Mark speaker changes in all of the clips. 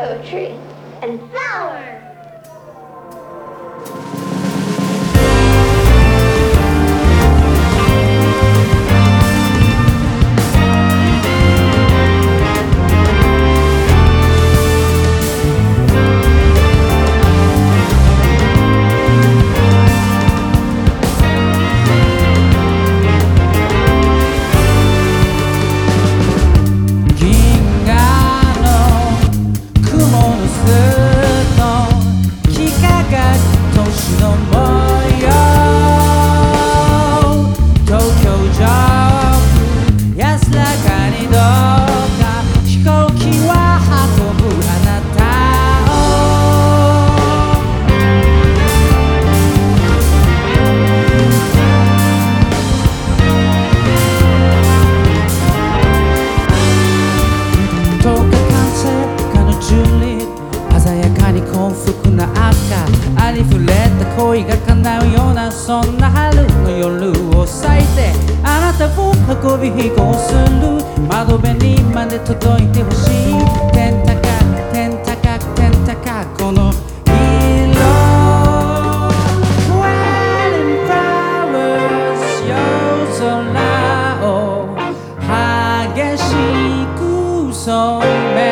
Speaker 1: poetry and flowers.
Speaker 2: dog. 恋が叶うようなそんな春の夜を咲いてあなたを運び飛行する窓辺にまで届いてほしい天高く天高く天高くこの空を激しく染め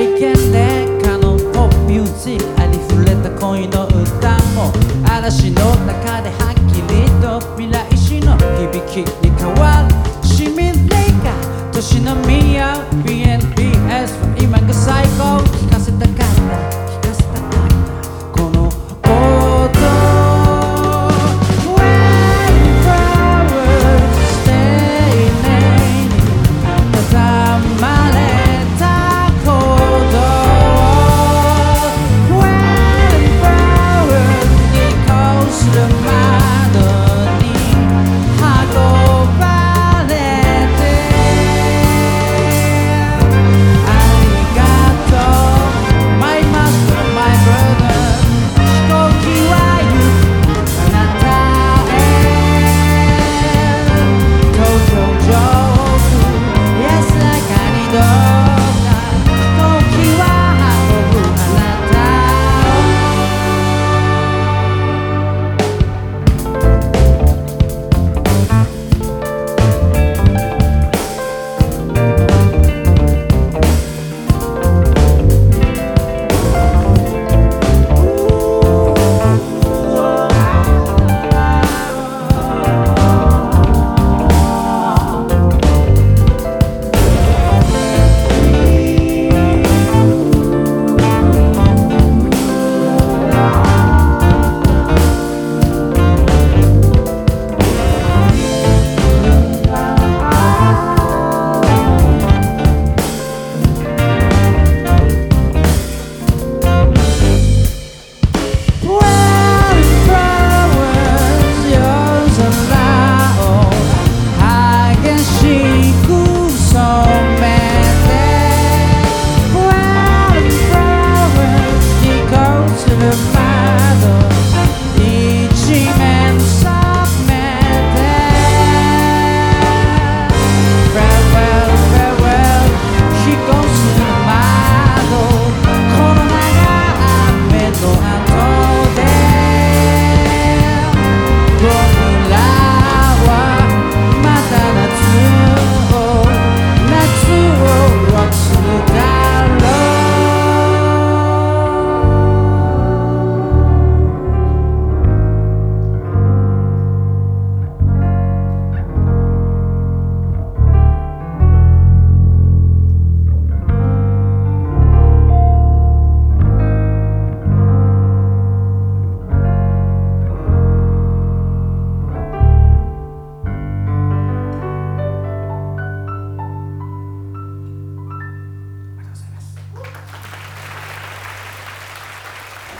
Speaker 2: I can